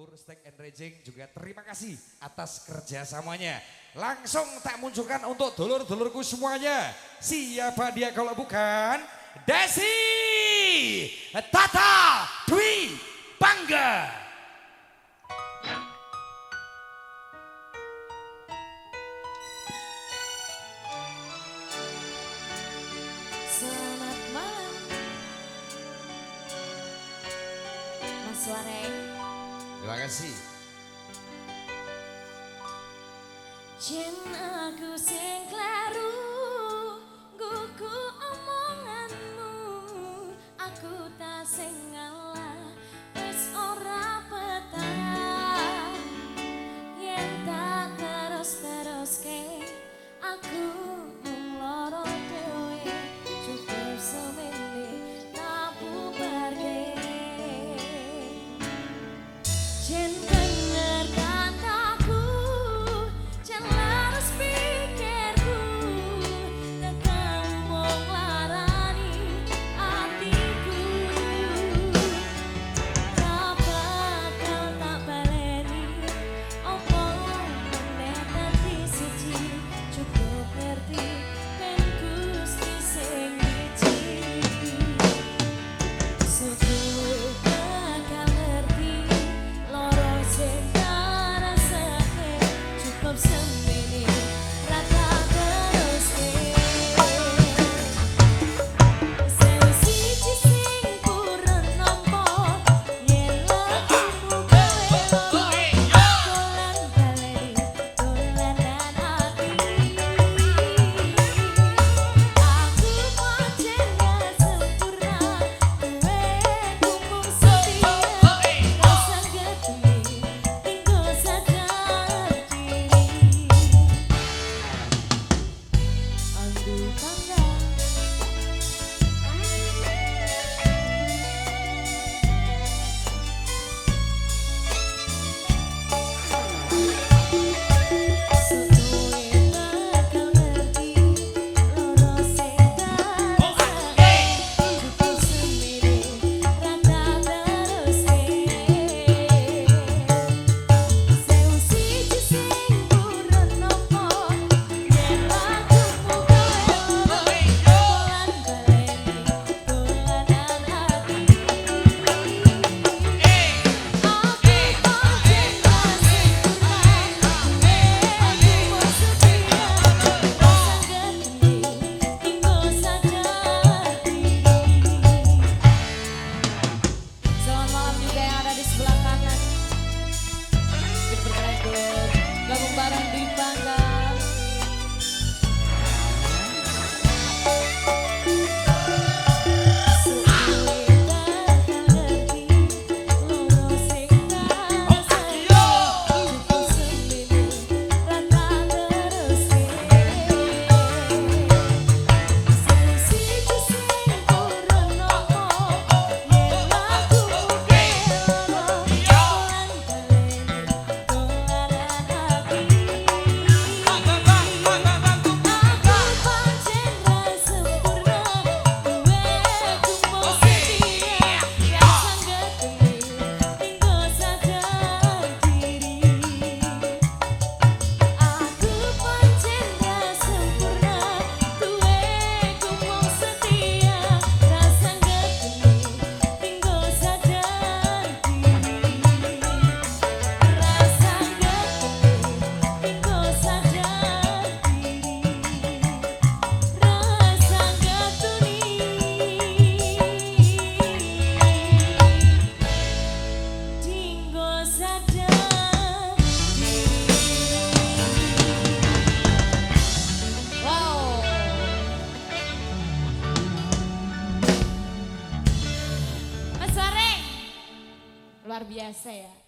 Dapur Steak and Raging juga terima kasih atas kerjasamanya. Langsung tak munculkan untuk dulur-dulurku semuanya. Siapa dia kalau bukan Desi Tata Dwi Bangga. Selamat malam, Mas Wareng. Terima kasih. Jin aku sing 你然 Vamos barang di pandang luar biasa ya.